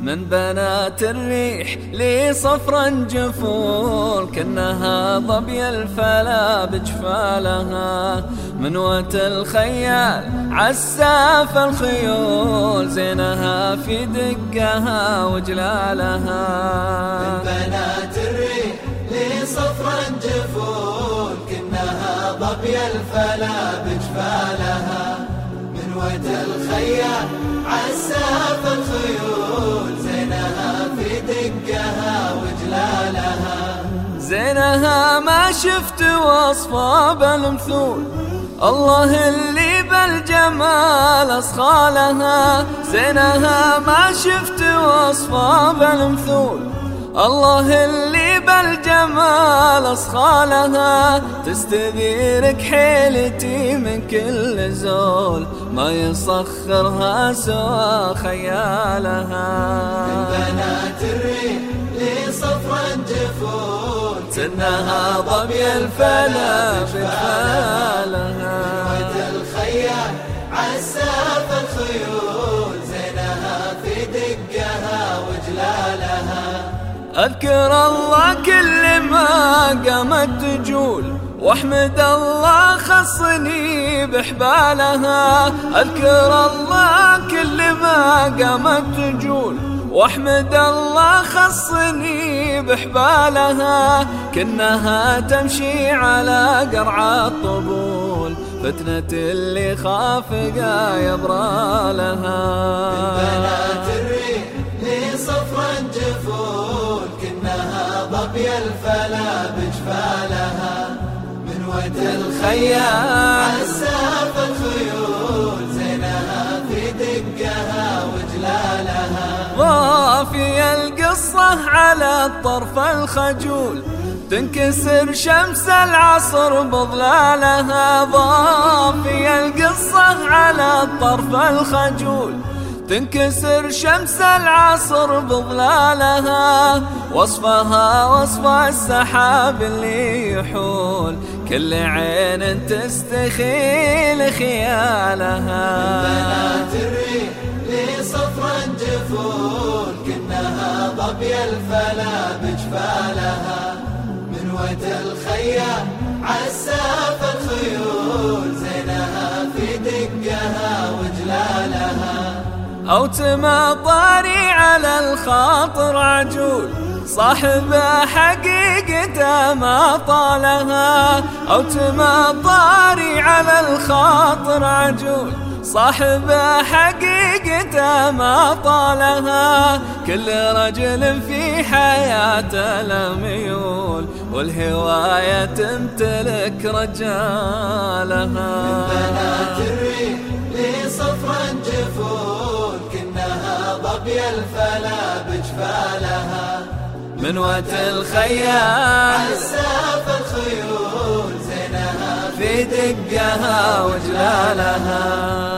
بنات الريح لي صفرا جفول كأنها ظبي الفلا بجفالها. من وت الخيال عساف الخيول زينها في دقها وجلالها. من بنات الريح لي صفرا جفول كأنها ظبي الفلا بجفالها. من وت الخيال عساف الخيول زينها ما شفت وصفة بالمثول الله اللي بالجمال أصخالها زينها ما شفت وصفة بالمثول الله اللي بالجمال أصخالها تستذيرك حيلتي من كل زول. ما يصخرها سوى خيالها. من بنات الريح جفول سنها ضبي الفلا في خالها وجه الخيال عساف الخيول زينها في دقها وجلالها. أذكر الله كل ما قامت تجول واحمد الله خصني بحبالها أذكر الله كل ما قامت تجول واحمد الله خصني بحبالها كنها تمشي على قرع الطبول فتنة اللي خافقة يبرى لها. بنات الريح لي صفرا جفول كنها ظبي الفلا بجفالها. من وجه الخيال عساف الخيول زينها في دقها وجلالها. ضافي القصة على الطرف الخجول تنكسر شمس العصر بظلالها. ضافي القصة على الطرف الخجول تنكسر شمس العصر بظلالها. وصفها وصف السحاب اللي يحول كل عين تستخيل خيالها. بنات الريح لي صفرا ظبي الفلا بجفالها من وجه الخيال عساف الخيول زينها في دقها وجلالها. أو تمطري على الخاطر عجول صاحب حقيقته ما طالها. أو تمطري على الخاطر عجول صاحب حقيقته ما طالها. كل رجل في حياته لميول والهواية تمتلك رجالها. بنات الريح لي صفرا جفول كنها ظبي الفلا بجفالها. من وقت الخيال. عساف الخيول زينها في دقها وجلالها.